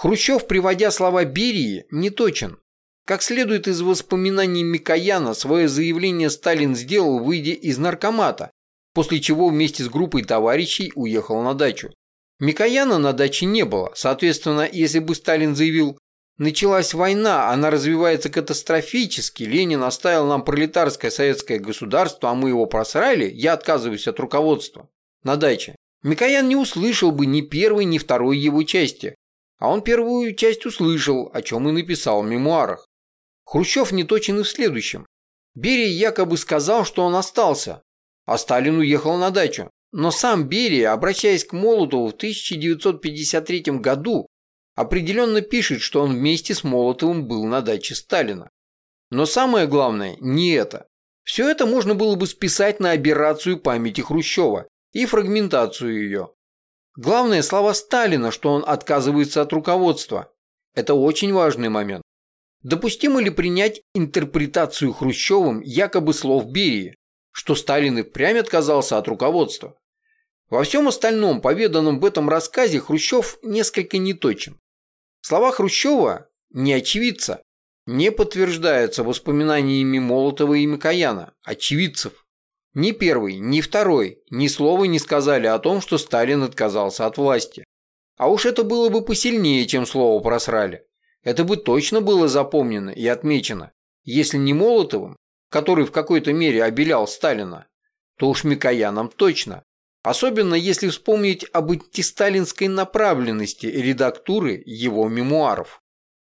Хрущев, приводя слова Берии, не точен. Как следует из воспоминаний Микояна, свое заявление Сталин сделал, выйдя из наркомата, после чего вместе с группой товарищей уехал на дачу. Микояна на даче не было, соответственно, если бы Сталин заявил «началась война, она развивается катастрофически, Ленин оставил нам пролетарское советское государство, а мы его просрали, я отказываюсь от руководства» на даче. Микоян не услышал бы ни первой, ни второй его части, а он первую часть услышал, о чем и написал в мемуарах. Хрущев не точен и в следующем. Берия якобы сказал, что он остался, а Сталин уехал на дачу. Но сам Берия, обращаясь к Молотову в 1953 году, определенно пишет, что он вместе с Молотовым был на даче Сталина. Но самое главное не это. Все это можно было бы списать на аберрацию памяти Хрущева и фрагментацию ее. Главное слова Сталина, что он отказывается от руководства. Это очень важный момент. Допустимо ли принять интерпретацию Хрущевым якобы слов Берии, что Сталин и впрямь отказался от руководства? Во всем остальном, поведанном в этом рассказе, Хрущев несколько неточен. Слова Хрущева не очевидца, не подтверждаются воспоминаниями Молотова и Микояна, очевидцев. Ни первый, ни второй ни слова не сказали о том, что Сталин отказался от власти. А уж это было бы посильнее, чем слово просрали. Это бы точно было запомнено и отмечено, если не Молотовым, который в какой-то мере обелял Сталина, то уж Микояном точно. Особенно если вспомнить об антисталинской направленности редактуры его мемуаров.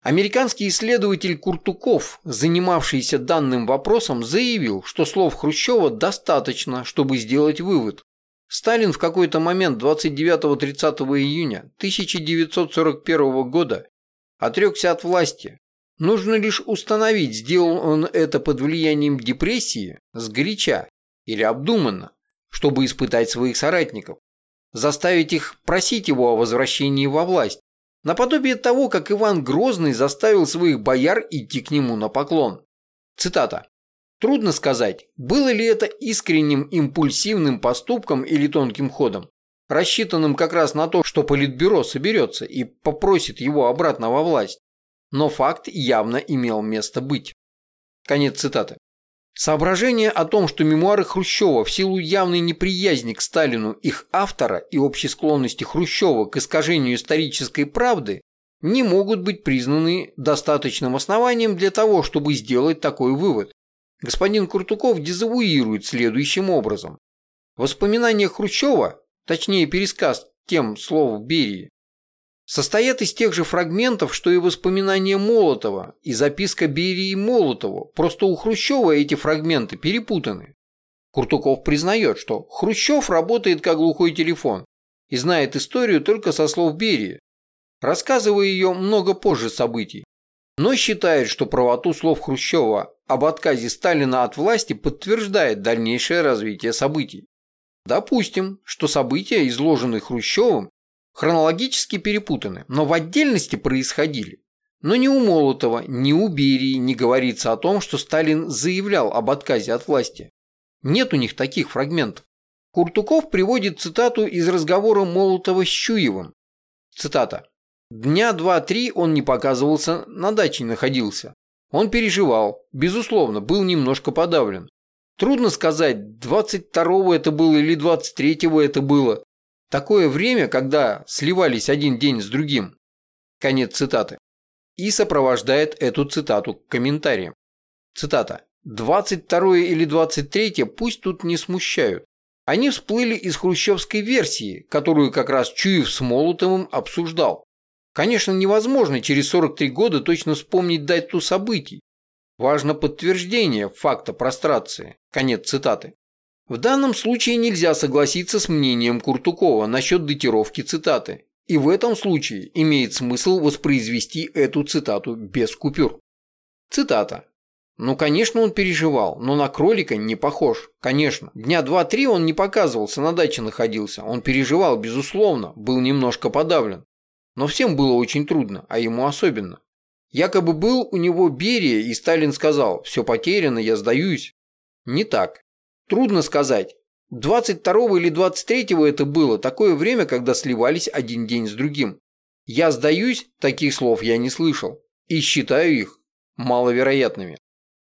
Американский исследователь Куртуков, занимавшийся данным вопросом, заявил, что слов Хрущева достаточно, чтобы сделать вывод. Сталин в какой-то момент 29-30 июня 1941 года отрекся от власти. Нужно лишь установить, сделал он это под влиянием депрессии, сгоряча или обдуманно, чтобы испытать своих соратников, заставить их просить его о возвращении во власть. Наподобие того, как Иван Грозный заставил своих бояр идти к нему на поклон. Цитата. Трудно сказать, было ли это искренним импульсивным поступком или тонким ходом, рассчитанным как раз на то, что Политбюро соберется и попросит его обратно во власть. Но факт явно имел место быть. Конец цитаты. Соображение о том, что мемуары Хрущева в силу явной неприязни к Сталину их автора и общей склонности Хрущева к искажению исторической правды не могут быть признаны достаточным основанием для того, чтобы сделать такой вывод. Господин Куртуков дезавуирует следующим образом. Воспоминания Хрущева, точнее пересказ тем слов Берии, состоят из тех же фрагментов, что и воспоминания Молотова и записка Берии Молотову, просто у Хрущева эти фрагменты перепутаны. Куртуков признает, что Хрущев работает как глухой телефон и знает историю только со слов Берии, рассказывая ее много позже событий, но считает, что правоту слов Хрущева об отказе Сталина от власти подтверждает дальнейшее развитие событий. Допустим, что события, изложенные Хрущевым, хронологически перепутаны, но в отдельности происходили. Но ни у Молотова, ни у Берии не говорится о том, что Сталин заявлял об отказе от власти. Нет у них таких фрагментов. Куртуков приводит цитату из разговора Молотова с Чуевым. Цитата. «Дня два-три он не показывался, на даче находился. Он переживал, безусловно, был немножко подавлен. Трудно сказать, 22-го это было или 23-го это было. Такое время, когда сливались один день с другим. Конец цитаты. И сопровождает эту цитату комментарием. Цитата. 22 или 23 пусть тут не смущают. Они всплыли из хрущевской версии, которую как раз Чуев с Молотовым обсуждал. Конечно, невозможно через 43 года точно вспомнить дату событий. Важно подтверждение факта прострации. Конец цитаты. В данном случае нельзя согласиться с мнением Куртукова насчет датировки цитаты. И в этом случае имеет смысл воспроизвести эту цитату без купюр. Цитата. Ну, конечно, он переживал, но на кролика не похож. Конечно. Дня два-три он не показывался, на даче находился. Он переживал, безусловно, был немножко подавлен. Но всем было очень трудно, а ему особенно. Якобы был у него Берия, и Сталин сказал «все потеряно, я сдаюсь». Не так. Трудно сказать. 22 или 23 это было такое время, когда сливались один день с другим. Я сдаюсь, таких слов я не слышал, и считаю их маловероятными.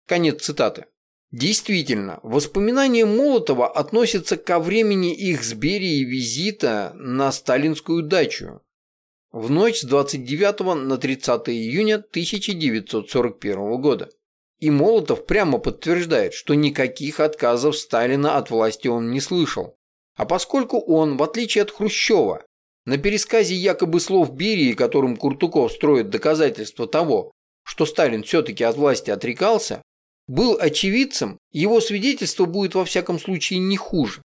Конец цитаты. Действительно, воспоминания Молотова относятся ко времени их с Берией визита на сталинскую дачу в ночь с 29 на 30 июня 1941 года. И Молотов прямо подтверждает, что никаких отказов Сталина от власти он не слышал. А поскольку он, в отличие от Хрущева, на пересказе якобы слов Берии, которым Куртуков строит доказательства того, что Сталин все-таки от власти отрекался, был очевидцем, его свидетельство будет во всяком случае не хуже,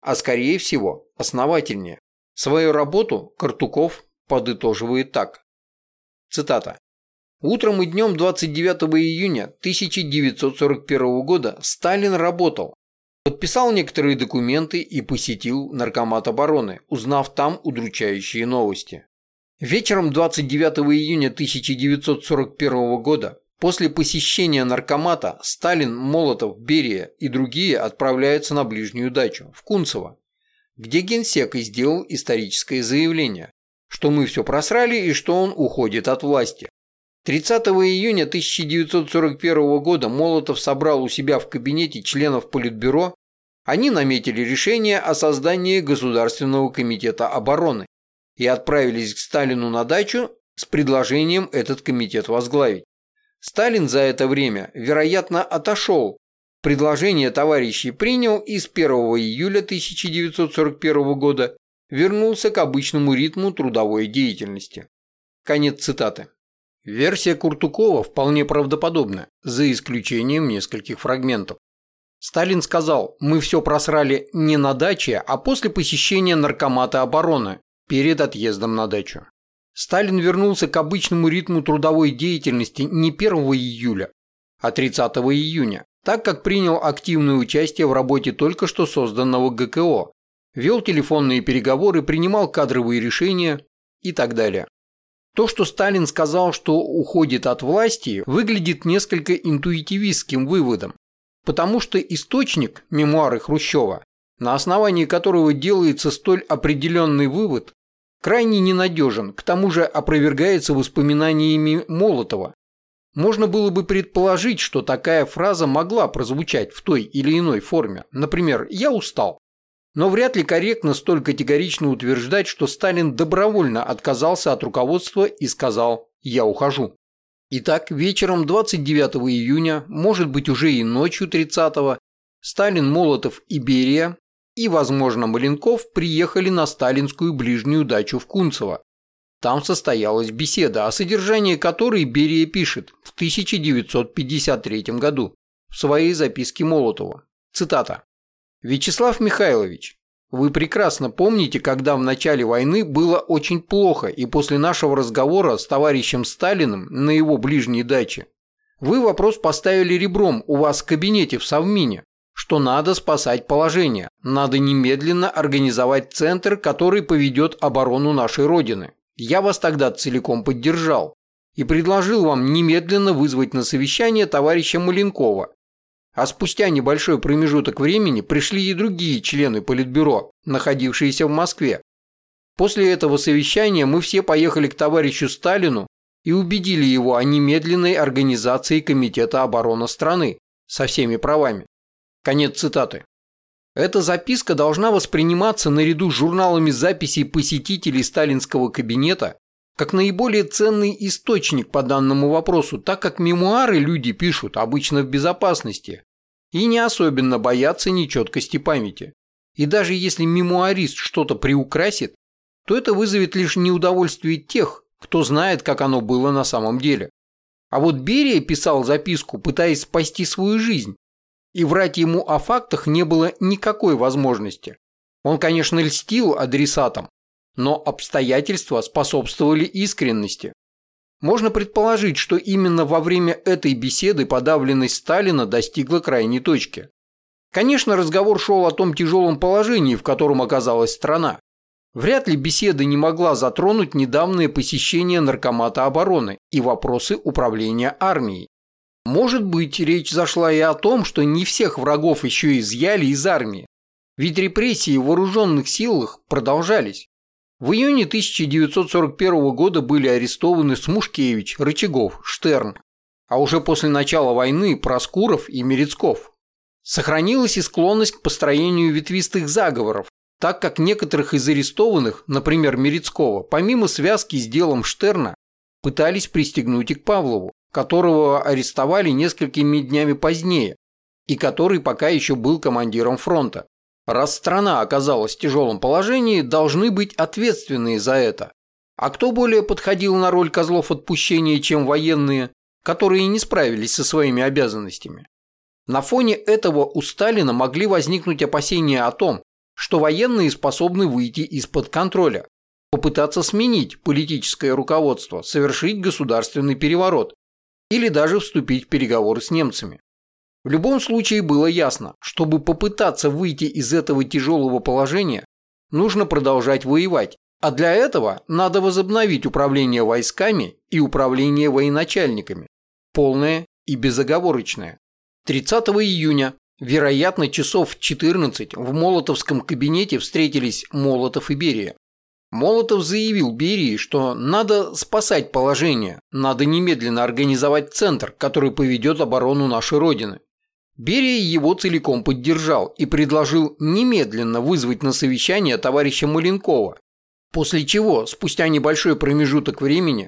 а скорее всего основательнее. Свою работу Картуков подытоживает так. Цитата. Утром и днем 29 июня 1941 года Сталин работал, подписал некоторые документы и посетил Наркомат обороны, узнав там удручающие новости. Вечером 29 июня 1941 года После посещения наркомата Сталин, Молотов, Берия и другие отправляются на ближнюю дачу, в Кунцево, где генсек и сделал историческое заявление, что мы все просрали и что он уходит от власти. 30 июня 1941 года Молотов собрал у себя в кабинете членов Политбюро, они наметили решение о создании Государственного комитета обороны и отправились к Сталину на дачу с предложением этот комитет возглавить. Сталин за это время, вероятно, отошел. Предложение товарищей принял и с 1 июля 1941 года вернулся к обычному ритму трудовой деятельности. Конец цитаты. Версия Куртукова вполне правдоподобна, за исключением нескольких фрагментов. Сталин сказал, мы все просрали не на даче, а после посещения наркомата обороны, перед отъездом на дачу. Сталин вернулся к обычному ритму трудовой деятельности не 1 июля, а 30 июня, так как принял активное участие в работе только что созданного ГКО, вел телефонные переговоры, принимал кадровые решения и так далее. То, что Сталин сказал, что уходит от власти, выглядит несколько интуитивистским выводом, потому что источник мемуары Хрущева, на основании которого делается столь определенный вывод, крайне ненадежен, к тому же опровергается воспоминаниями Молотова. Можно было бы предположить, что такая фраза могла прозвучать в той или иной форме. Например, «я устал». Но вряд ли корректно столь категорично утверждать, что Сталин добровольно отказался от руководства и сказал «я ухожу». Итак, вечером 29 июня, может быть уже и ночью 30 Сталин, Молотов и Берия и, возможно, Маленков приехали на сталинскую ближнюю дачу в Кунцево. Там состоялась беседа, о содержании которой Берия пишет в 1953 году в своей записке Молотова. Цитата. «Вячеслав Михайлович, вы прекрасно помните, когда в начале войны было очень плохо и после нашего разговора с товарищем Сталиным на его ближней даче. Вы вопрос поставили ребром у вас в кабинете в Совмине что надо спасать положение, надо немедленно организовать центр, который поведет оборону нашей Родины. Я вас тогда целиком поддержал и предложил вам немедленно вызвать на совещание товарища Маленкова. А спустя небольшой промежуток времени пришли и другие члены Политбюро, находившиеся в Москве. После этого совещания мы все поехали к товарищу Сталину и убедили его о немедленной организации Комитета обороны страны со всеми правами. Конец цитаты. Эта записка должна восприниматься наряду с журналами записей посетителей сталинского кабинета как наиболее ценный источник по данному вопросу, так как мемуары люди пишут обычно в безопасности и не особенно боятся нечеткости памяти. И даже если мемуарист что-то приукрасит, то это вызовет лишь неудовольствие тех, кто знает, как оно было на самом деле. А вот Берия писал записку, пытаясь спасти свою жизнь, и врать ему о фактах не было никакой возможности. Он, конечно, льстил адресатам, но обстоятельства способствовали искренности. Можно предположить, что именно во время этой беседы подавленность Сталина достигла крайней точки. Конечно, разговор шел о том тяжелом положении, в котором оказалась страна. Вряд ли беседа не могла затронуть недавнее посещение Наркомата обороны и вопросы управления армией. Может быть, речь зашла и о том, что не всех врагов еще изъяли из армии, ведь репрессии в вооруженных силах продолжались. В июне 1941 года были арестованы Смушкевич, Рычагов, Штерн, а уже после начала войны Проскуров и Мерецков. Сохранилась и склонность к построению ветвистых заговоров, так как некоторых из арестованных, например, Мерецкого, помимо связки с делом Штерна, пытались пристегнуть и к Павлову, которого арестовали несколькими днями позднее, и который пока еще был командиром фронта. Раз страна оказалась в тяжелом положении, должны быть ответственные за это. А кто более подходил на роль козлов отпущения, чем военные, которые не справились со своими обязанностями? На фоне этого у Сталина могли возникнуть опасения о том, что военные способны выйти из-под контроля, попытаться сменить политическое руководство, совершить государственный переворот или даже вступить в переговоры с немцами. В любом случае было ясно, чтобы попытаться выйти из этого тяжелого положения, нужно продолжать воевать, а для этого надо возобновить управление войсками и управление военачальниками, полное и безоговорочное. 30 июня, вероятно, часов в 14 в Молотовском кабинете встретились Молотов и Берия. Молотов заявил Берии, что надо спасать положение, надо немедленно организовать центр, который поведет оборону нашей Родины. Берия его целиком поддержал и предложил немедленно вызвать на совещание товарища Маленкова, после чего, спустя небольшой промежуток времени,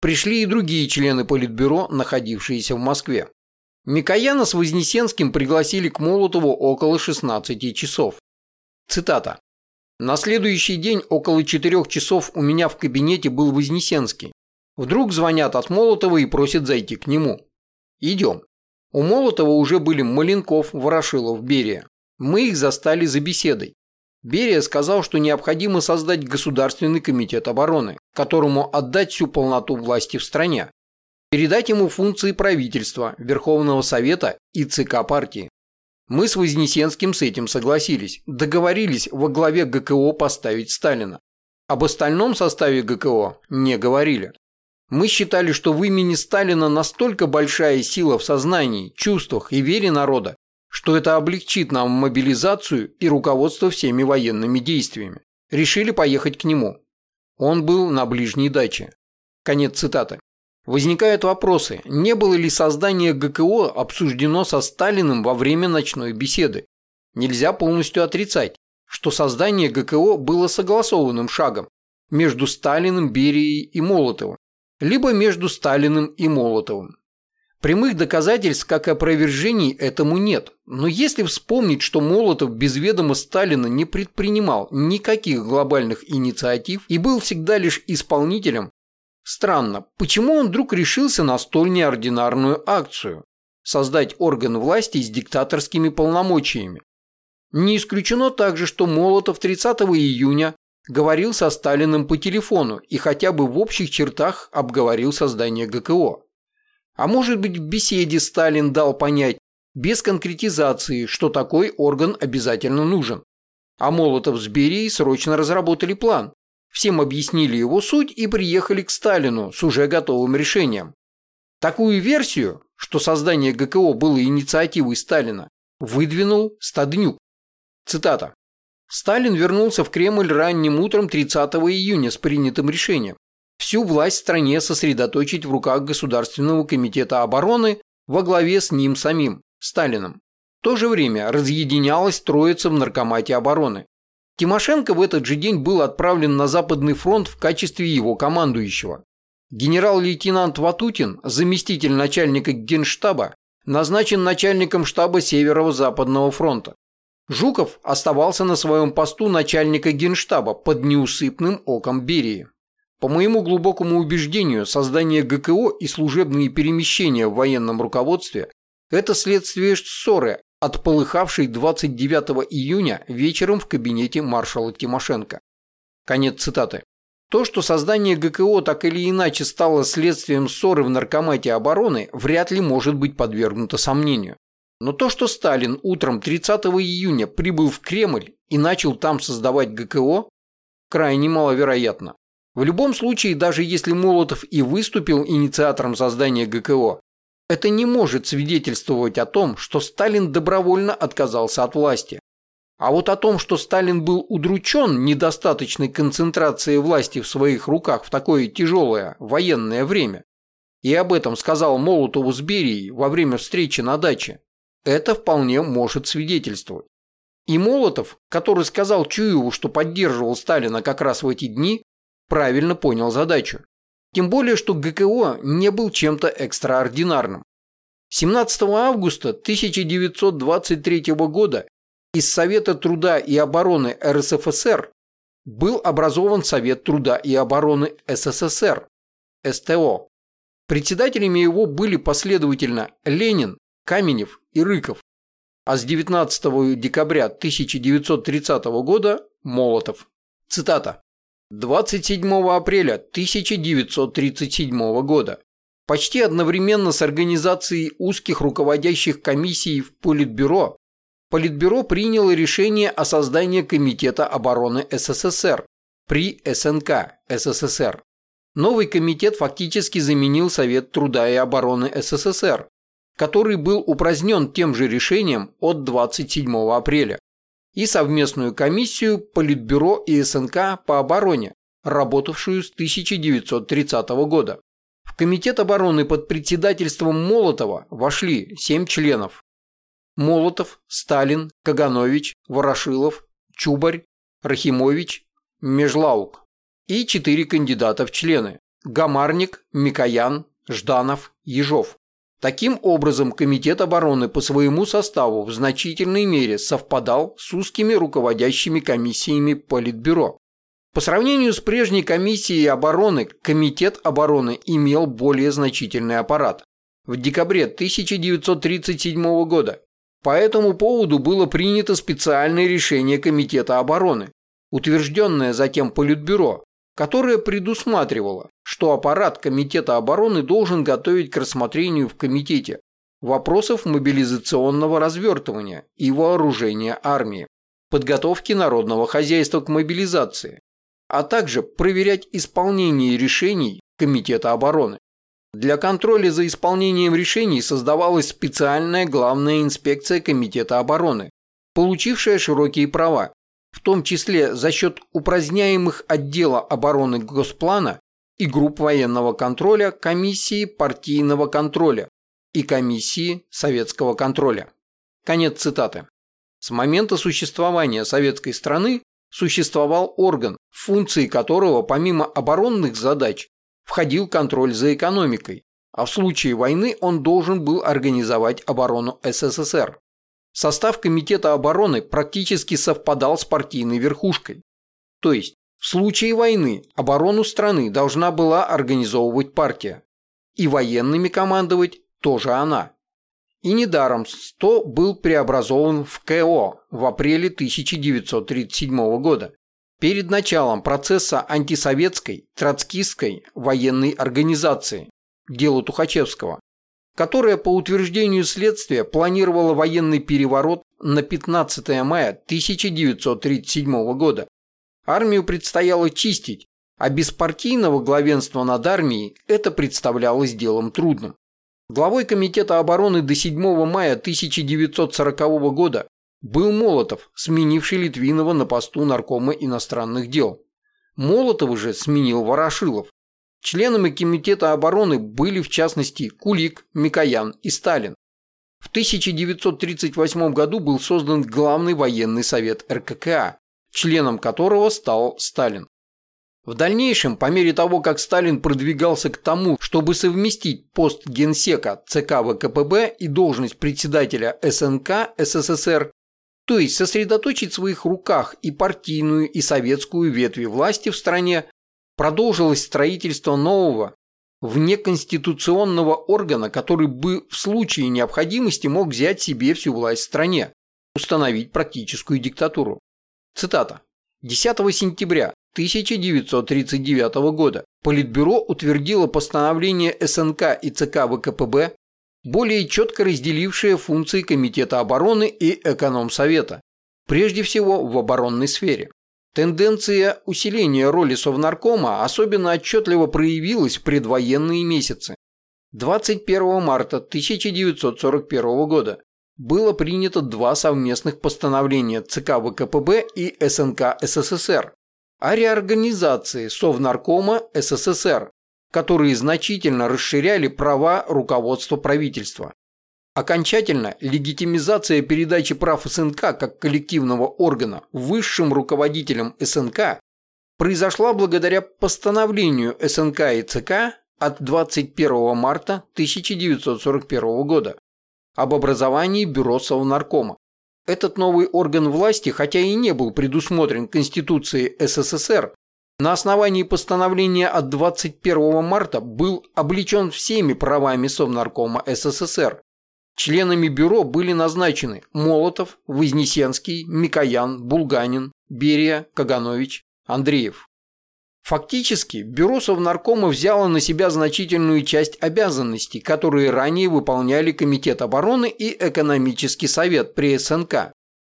пришли и другие члены Политбюро, находившиеся в Москве. Микояна с Вознесенским пригласили к Молотову около 16 часов. Цитата. На следующий день около четырех часов у меня в кабинете был Вознесенский. Вдруг звонят от Молотова и просят зайти к нему. Идем. У Молотова уже были Маленков, Ворошилов, Берия. Мы их застали за беседой. Берия сказал, что необходимо создать Государственный комитет обороны, которому отдать всю полноту власти в стране. Передать ему функции правительства, Верховного Совета и ЦК партии. Мы с Вознесенским с этим согласились, договорились во главе ГКО поставить Сталина. Об остальном составе ГКО не говорили. Мы считали, что в имени Сталина настолько большая сила в сознании, чувствах и вере народа, что это облегчит нам мобилизацию и руководство всеми военными действиями. Решили поехать к нему. Он был на ближней даче. Конец цитаты. Возникают вопросы, не было ли создание ГКО обсуждено со Сталиным во время ночной беседы. Нельзя полностью отрицать, что создание ГКО было согласованным шагом между Сталиным, Берией и Молотовым, либо между Сталиным и Молотовым. Прямых доказательств, как опровержений, этому нет. Но если вспомнить, что Молотов без ведома Сталина не предпринимал никаких глобальных инициатив и был всегда лишь исполнителем, Странно, почему он вдруг решился на столь неординарную акцию – создать орган власти с диктаторскими полномочиями? Не исключено также, что Молотов 30 июня говорил со Сталиным по телефону и хотя бы в общих чертах обговорил создание ГКО. А может быть в беседе Сталин дал понять, без конкретизации, что такой орган обязательно нужен. А Молотов с Берией срочно разработали план, Всем объяснили его суть и приехали к Сталину с уже готовым решением. Такую версию, что создание ГКО было инициативой Сталина, выдвинул Стаднюк. Цитата. Сталин вернулся в Кремль ранним утром 30 июня с принятым решением всю власть в стране сосредоточить в руках Государственного комитета обороны во главе с ним самим, Сталиным. В то же время разъединялась троица в Наркомате обороны. Тимошенко в этот же день был отправлен на Западный фронт в качестве его командующего. Генерал-лейтенант Ватутин, заместитель начальника генштаба, назначен начальником штаба Северо-Западного фронта. Жуков оставался на своем посту начальника генштаба под неусыпным оком Берии. По моему глубокому убеждению, создание ГКО и служебные перемещения в военном руководстве – это следствие ссоры, отполыхавший 29 июня вечером в кабинете маршала Тимошенко. Конец цитаты. То, что создание ГКО так или иначе стало следствием ссоры в наркомате обороны, вряд ли может быть подвергнуто сомнению. Но то, что Сталин утром 30 июня прибыл в Кремль и начал там создавать ГКО, крайне маловероятно. В любом случае, даже если Молотов и выступил инициатором создания ГКО, это не может свидетельствовать о том, что Сталин добровольно отказался от власти. А вот о том, что Сталин был удручен недостаточной концентрацией власти в своих руках в такое тяжелое военное время, и об этом сказал Молотову с Берией во время встречи на даче, это вполне может свидетельствовать. И Молотов, который сказал Чуеву, что поддерживал Сталина как раз в эти дни, правильно понял задачу. Тем более, что ГКО не был чем-то экстраординарным. 17 августа 1923 года из Совета труда и обороны РСФСР был образован Совет труда и обороны СССР, СТО. Председателями его были последовательно Ленин, Каменев и Рыков, а с 19 декабря 1930 года Молотов. Цитата. 27 апреля 1937 года почти одновременно с организацией узких руководящих комиссий в Политбюро Политбюро приняло решение о создании Комитета обороны СССР при СНК СССР. Новый комитет фактически заменил Совет труда и обороны СССР, который был упразднен тем же решением от 27 апреля, и совместную комиссию Политбюро и СНК по обороне, работавшую с 1930 года. В Комитет обороны под председательством Молотова вошли 7 членов, Молотов, Сталин, Каганович, Ворошилов, Чубарь, Рахимович, Межлаук и четыре кандидата в члены – Гамарник, Микоян, Жданов, Ежов. Таким образом, Комитет обороны по своему составу в значительной мере совпадал с узкими руководящими комиссиями Политбюро. По сравнению с прежней комиссией обороны, Комитет обороны имел более значительный аппарат. В декабре 1937 года по этому поводу было принято специальное решение Комитета обороны, утвержденное затем Политбюро, которое предусматривало, что аппарат Комитета обороны должен готовить к рассмотрению в Комитете вопросов мобилизационного развертывания и вооружения армии, подготовки народного хозяйства к мобилизации, а также проверять исполнение решений Комитета обороны. Для контроля за исполнением решений создавалась специальная главная инспекция Комитета обороны, получившая широкие права, в том числе за счет упраздняемых отдела обороны Госплана и групп военного контроля комиссии партийного контроля и комиссии советского контроля. Конец цитаты. С момента существования советской страны существовал орган, функции которого помимо оборонных задач входил контроль за экономикой, а в случае войны он должен был организовать оборону СССР. Состав Комитета обороны практически совпадал с партийной верхушкой. То есть, в случае войны оборону страны должна была организовывать партия. И военными командовать тоже она. И недаром СТО был преобразован в КО в апреле 1937 года перед началом процесса антисоветской, троцкистской военной организации, дело Тухачевского, которая по утверждению следствия планировала военный переворот на 15 мая 1937 года. Армию предстояло чистить, а без партийного главенства над армией это представлялось делом трудным. Главой Комитета обороны до 7 мая 1940 года был Молотов, сменивший Литвинова на посту наркома иностранных дел. Молотов же сменил Ворошилов. Членами Комитета обороны были в частности Кулик, Микоян и Сталин. В 1938 году был создан Главный военный совет РККА, членом которого стал Сталин. В дальнейшем, по мере того, как Сталин продвигался к тому, чтобы совместить пост генсека ЦК ВКПБ и должность председателя СНК СССР, то есть сосредоточить в своих руках и партийную, и советскую ветви власти в стране, продолжилось строительство нового, внеконституционного органа, который бы в случае необходимости мог взять себе всю власть в стране, установить практическую диктатуру. Цитата. 10 сентября 1939 года Политбюро утвердило постановление СНК и ЦК ВКПБ более четко разделившая функции Комитета обороны и Экономсовета, прежде всего в оборонной сфере. Тенденция усиления роли Совнаркома особенно отчетливо проявилась в предвоенные месяцы. 21 марта 1941 года было принято два совместных постановления ЦК ВКПБ и СНК СССР о реорганизации Совнаркома СССР, которые значительно расширяли права руководства правительства. Окончательно легитимизация передачи прав СНК как коллективного органа высшим руководителям СНК произошла благодаря постановлению СНК и ЦК от 21 марта 1941 года об образовании Бюро Совнаркома. Этот новый орган власти, хотя и не был предусмотрен Конституцией СССР, на основании постановления от 21 марта был облечен всеми правами Совнаркома СССР. Членами бюро были назначены Молотов, Вознесенский, Микоян, Булганин, Берия, Каганович, Андреев. Фактически, бюро Совнаркома взяло на себя значительную часть обязанностей, которые ранее выполняли Комитет обороны и Экономический совет при СНК.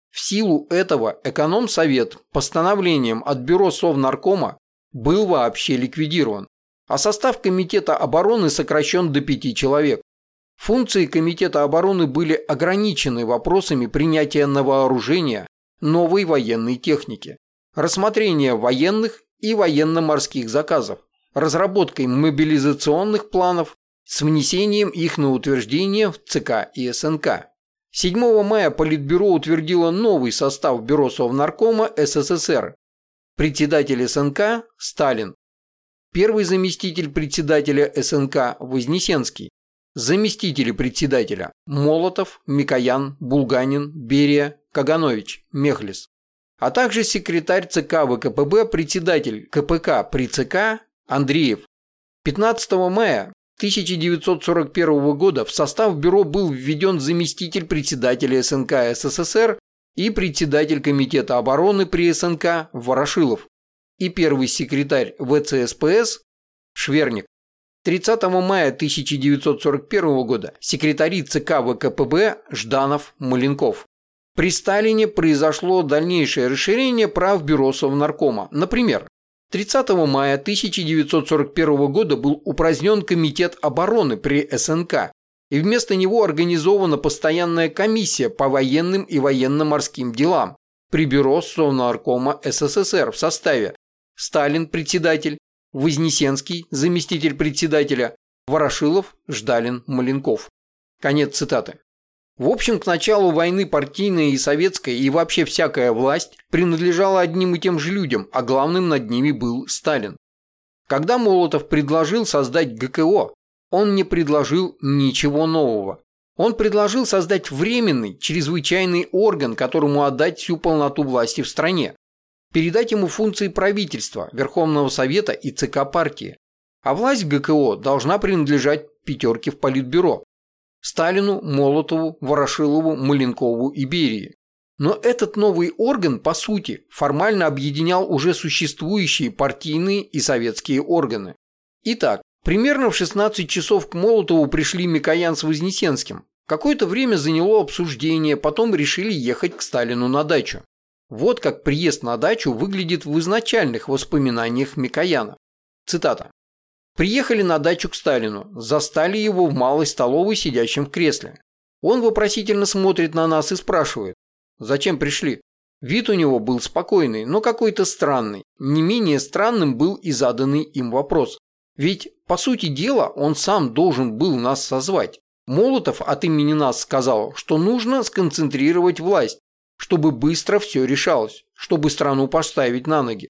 В силу этого Экономсовет постановлением от бюро Совнаркома был вообще ликвидирован, а состав Комитета обороны сокращен до пяти человек. Функции Комитета обороны были ограничены вопросами принятия на вооружение новой военной техники, рассмотрения военных и военно-морских заказов, разработкой мобилизационных планов с внесением их на утверждение в ЦК и СНК. 7 мая Политбюро утвердило новый состав Бюро Совнаркома СССР. Председатель СНК – Сталин. Первый заместитель председателя СНК – Вознесенский. Заместители председателя – Молотов, Микоян, Булганин, Берия, Каганович, Мехлис а также секретарь ЦК ВКПБ, председатель КПК при ЦК Андреев. 15 мая 1941 года в состав бюро был введен заместитель председателя СНК СССР и председатель Комитета обороны при СНК Ворошилов и первый секретарь ВЦСПС Шверник. 30 мая 1941 года секретари ЦК ВКПБ Жданов Маленков. При Сталине произошло дальнейшее расширение прав бюро Совнаркома. Например, 30 мая 1941 года был упразднен Комитет обороны при СНК, и вместо него организована постоянная комиссия по военным и военно-морским делам при бюро Совнаркома СССР в составе Сталин – председатель, Вознесенский – заместитель председателя, Ворошилов, Ждалин, Маленков. Конец цитаты. В общем, к началу войны партийная и советская и вообще всякая власть принадлежала одним и тем же людям, а главным над ними был Сталин. Когда Молотов предложил создать ГКО, он не предложил ничего нового. Он предложил создать временный, чрезвычайный орган, которому отдать всю полноту власти в стране. Передать ему функции правительства, Верховного Совета и ЦК партии. А власть ГКО должна принадлежать пятерке в Политбюро. Сталину, Молотову, Ворошилову, Маленкову и Берии. Но этот новый орган, по сути, формально объединял уже существующие партийные и советские органы. Итак, примерно в 16 часов к Молотову пришли Микоян с Вознесенским. Какое-то время заняло обсуждение, потом решили ехать к Сталину на дачу. Вот как приезд на дачу выглядит в изначальных воспоминаниях Микояна. Цитата. Приехали на дачу к Сталину, застали его в малой столовой сидящим в кресле. Он вопросительно смотрит на нас и спрашивает, зачем пришли. Вид у него был спокойный, но какой-то странный. Не менее странным был и заданный им вопрос. Ведь, по сути дела, он сам должен был нас созвать. Молотов от имени нас сказал, что нужно сконцентрировать власть, чтобы быстро все решалось, чтобы страну поставить на ноги.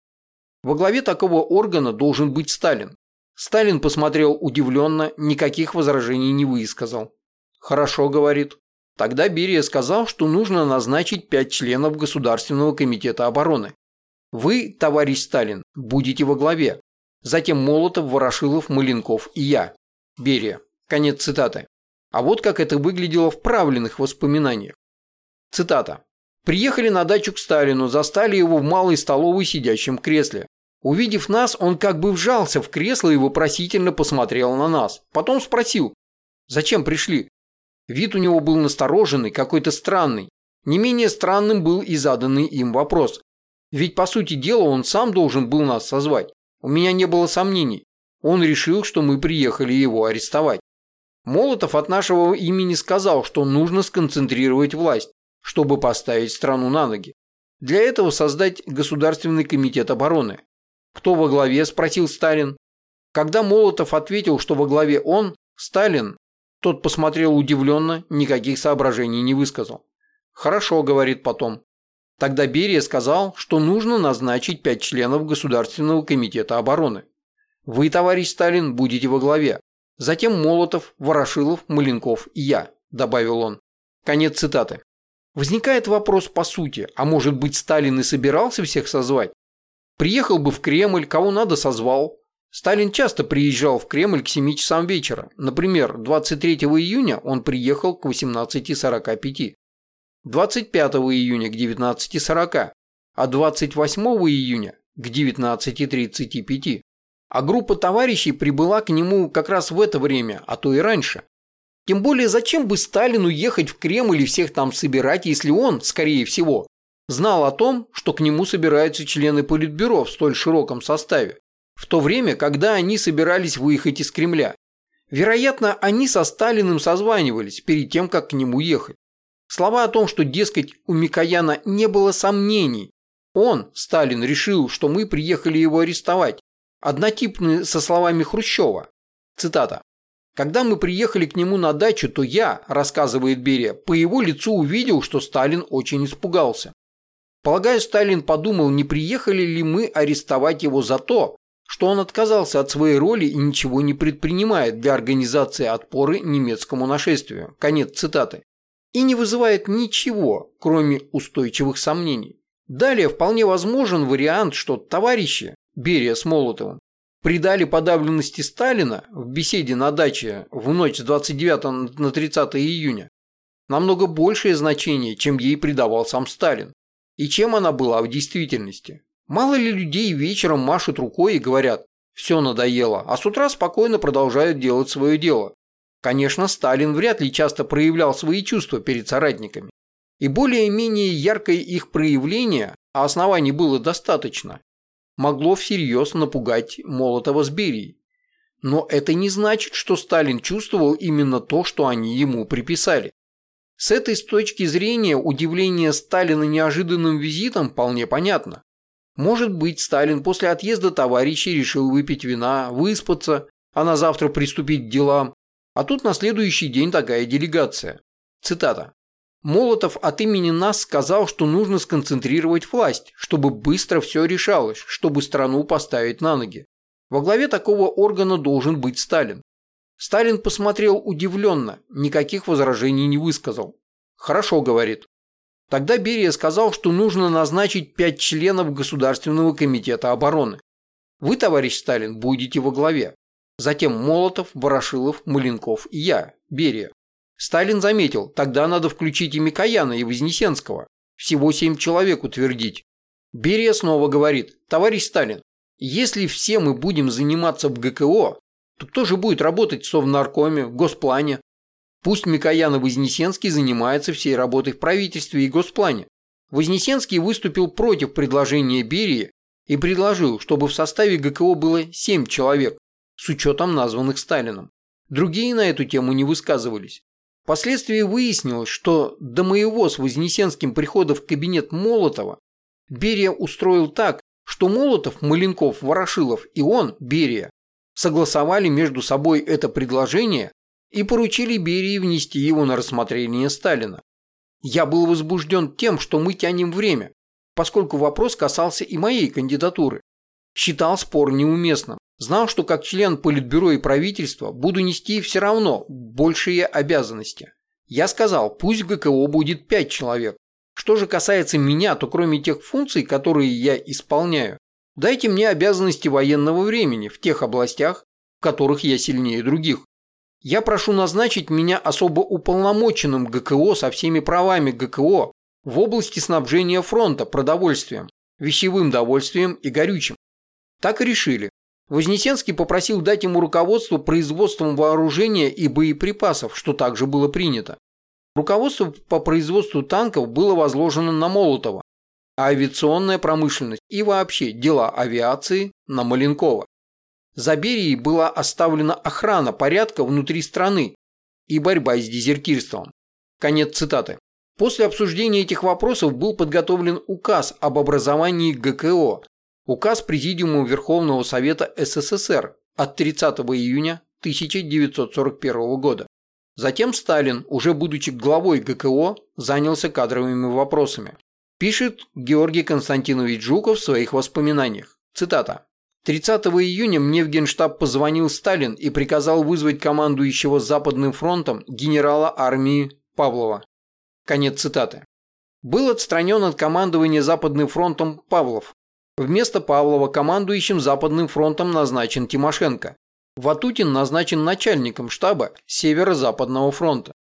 Во главе такого органа должен быть Сталин. Сталин посмотрел удивленно, никаких возражений не высказал. «Хорошо», — говорит. Тогда Берия сказал, что нужно назначить пять членов Государственного комитета обороны. Вы, товарищ Сталин, будете во главе. Затем Молотов, Ворошилов, Маленков и я. Берия. Конец цитаты. А вот как это выглядело в правленных воспоминаниях. Цитата. Приехали на дачу к Сталину, застали его в малой столовой сидящем кресле. Увидев нас, он как бы вжался в кресло и вопросительно посмотрел на нас. Потом спросил, зачем пришли? Вид у него был настороженный, какой-то странный. Не менее странным был и заданный им вопрос. Ведь, по сути дела, он сам должен был нас созвать. У меня не было сомнений. Он решил, что мы приехали его арестовать. Молотов от нашего имени сказал, что нужно сконцентрировать власть, чтобы поставить страну на ноги. Для этого создать Государственный комитет обороны. Кто во главе, спросил Сталин. Когда Молотов ответил, что во главе он, Сталин, тот посмотрел удивленно, никаких соображений не высказал. «Хорошо», — говорит потом. Тогда Берия сказал, что нужно назначить пять членов Государственного комитета обороны. Вы, товарищ Сталин, будете во главе. Затем Молотов, Ворошилов, Маленков и я», – добавил он. Конец цитаты. Возникает вопрос по сути, а может быть Сталин и собирался всех созвать? Приехал бы в Кремль, кого надо созвал. Сталин часто приезжал в Кремль к 7 часам вечера. Например, 23 июня он приехал к 18.45. 25 июня к 19.40, а 28 июня к 19.35 а группа товарищей прибыла к нему как раз в это время, а то и раньше. Тем более, зачем бы Сталину ехать в Кремль и всех там собирать, если он, скорее всего, знал о том, что к нему собираются члены Политбюро в столь широком составе, в то время, когда они собирались выехать из Кремля. Вероятно, они со Сталиным созванивались перед тем, как к нему ехать. Слова о том, что, дескать, у Микояна не было сомнений. Он, Сталин, решил, что мы приехали его арестовать, однотипны со словами Хрущева. Цитата. «Когда мы приехали к нему на дачу, то я, рассказывает Берия, по его лицу увидел, что Сталин очень испугался. Полагаю, Сталин подумал, не приехали ли мы арестовать его за то, что он отказался от своей роли и ничего не предпринимает для организации отпоры немецкому нашествию. Конец цитаты. И не вызывает ничего, кроме устойчивых сомнений. Далее вполне возможен вариант, что товарищи, Берия с Молотовым, придали подавленности Сталина в беседе на даче в ночь с 29 на 30 июня намного большее значение, чем ей придавал сам Сталин, и чем она была в действительности. Мало ли людей вечером машут рукой и говорят «все надоело», а с утра спокойно продолжают делать свое дело. Конечно, Сталин вряд ли часто проявлял свои чувства перед соратниками. И более-менее яркое их проявление, а оснований было достаточно, могло всерьез напугать Молотова с Берией. Но это не значит, что Сталин чувствовал именно то, что они ему приписали. С этой точки зрения удивление Сталина неожиданным визитом вполне понятно. Может быть, Сталин после отъезда товарищей решил выпить вина, выспаться, а на завтра приступить к делам. А тут на следующий день такая делегация. Цитата. Молотов от имени нас сказал, что нужно сконцентрировать власть, чтобы быстро все решалось, чтобы страну поставить на ноги. Во главе такого органа должен быть Сталин. Сталин посмотрел удивленно, никаких возражений не высказал. «Хорошо», — говорит. Тогда Берия сказал, что нужно назначить пять членов Государственного комитета обороны. Вы, товарищ Сталин, будете во главе. Затем Молотов, Ворошилов, Маленков и я, Берия. Сталин заметил, тогда надо включить и Микояна, и Вознесенского. Всего семь человек утвердить. Берия снова говорит, товарищ Сталин, если все мы будем заниматься в ГКО, то кто же будет работать в Совнаркоме, в Госплане? Пусть Микоян и Вознесенский занимаются всей работой в правительстве и Госплане. Вознесенский выступил против предложения Берии и предложил, чтобы в составе ГКО было семь человек, с учетом названных Сталином. Другие на эту тему не высказывались. Впоследствии выяснилось, что до моего с Вознесенским прихода в кабинет Молотова Берия устроил так, что Молотов, Маленков, Ворошилов и он, Берия, согласовали между собой это предложение и поручили Берии внести его на рассмотрение Сталина. Я был возбужден тем, что мы тянем время, поскольку вопрос касался и моей кандидатуры. Считал спор неуместным. Знал, что как член Политбюро и правительства буду нести все равно большие обязанности. Я сказал, пусть в ГКО будет пять человек. Что же касается меня, то кроме тех функций, которые я исполняю, дайте мне обязанности военного времени в тех областях, в которых я сильнее других. Я прошу назначить меня особо уполномоченным ГКО со всеми правами ГКО в области снабжения фронта продовольствием, вещевым довольствием и горючим. Так и решили. Вознесенский попросил дать ему руководство производством вооружения и боеприпасов, что также было принято. Руководство по производству танков было возложено на Молотова, авиационная промышленность и вообще дела авиации на Маленкова. За Берией была оставлена охрана порядка внутри страны, и борьба с дезертирством. Конец цитаты. После обсуждения этих вопросов был подготовлен указ об образовании ГКО, указ Президиума Верховного Совета СССР от 30 июня 1941 года. Затем Сталин, уже будучи главой ГКО, занялся кадровыми вопросами. Пишет Георгий Константинович Жуков в своих воспоминаниях. Цитата. 30 июня мне в Генштаб позвонил Сталин и приказал вызвать командующего Западным фронтом генерала армии Павлова. Конец цитаты. Был отстранен от командования Западным фронтом Павлов. Вместо Павлова командующим Западным фронтом назначен Тимошенко. Ватутин назначен начальником штаба Северо-Западного фронта.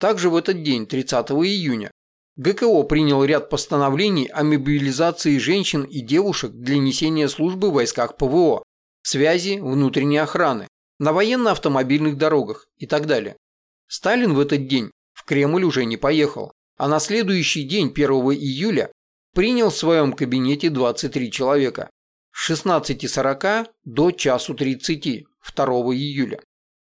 Также в этот день, 30 июня, ГКО принял ряд постановлений о мобилизации женщин и девушек для несения службы в войсках ПВО, связи, внутренней охраны, на военно-автомобильных дорогах и так далее. Сталин в этот день в Кремль уже не поехал, а на следующий день, 1 июля, принял в своем кабинете 23 человека с 16.40 до часу 30 2 июля.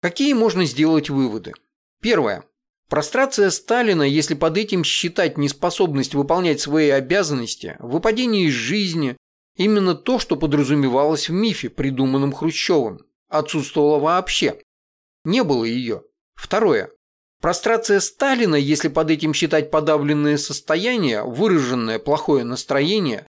Какие можно сделать выводы? Первое. Прострация Сталина, если под этим считать неспособность выполнять свои обязанности, выпадение из жизни, именно то, что подразумевалось в мифе, придуманном Хрущевым, отсутствовало вообще. Не было ее. Второе. Прострация Сталина, если под этим считать подавленное состояние, выраженное плохое настроение,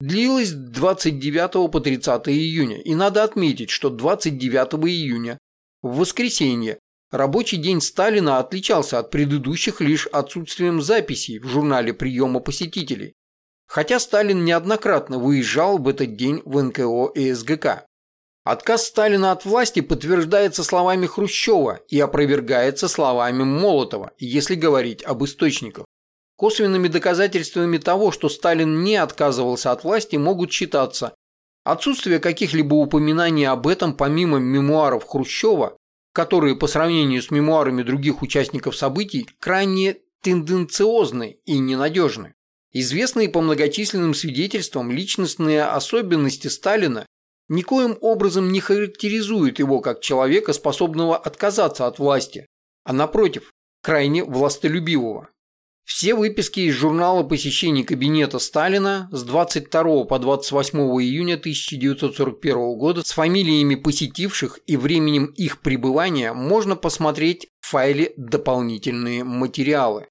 длилась с 29 по 30 июня. И надо отметить, что 29 июня, в воскресенье, Рабочий день Сталина отличался от предыдущих лишь отсутствием записей в журнале приема посетителей, хотя Сталин неоднократно выезжал в этот день в НКО и СГК. Отказ Сталина от власти подтверждается словами Хрущева и опровергается словами Молотова, если говорить об источниках. Косвенными доказательствами того, что Сталин не отказывался от власти, могут считаться отсутствие каких-либо упоминаний об этом помимо мемуаров Хрущева которые по сравнению с мемуарами других участников событий крайне тенденциозны и ненадежны. Известные по многочисленным свидетельствам личностные особенности Сталина никоим образом не характеризуют его как человека, способного отказаться от власти, а напротив, крайне властолюбивого. Все выписки из журнала посещений кабинета Сталина с 22 по 28 июня 1941 года с фамилиями посетивших и временем их пребывания можно посмотреть в файле «Дополнительные материалы».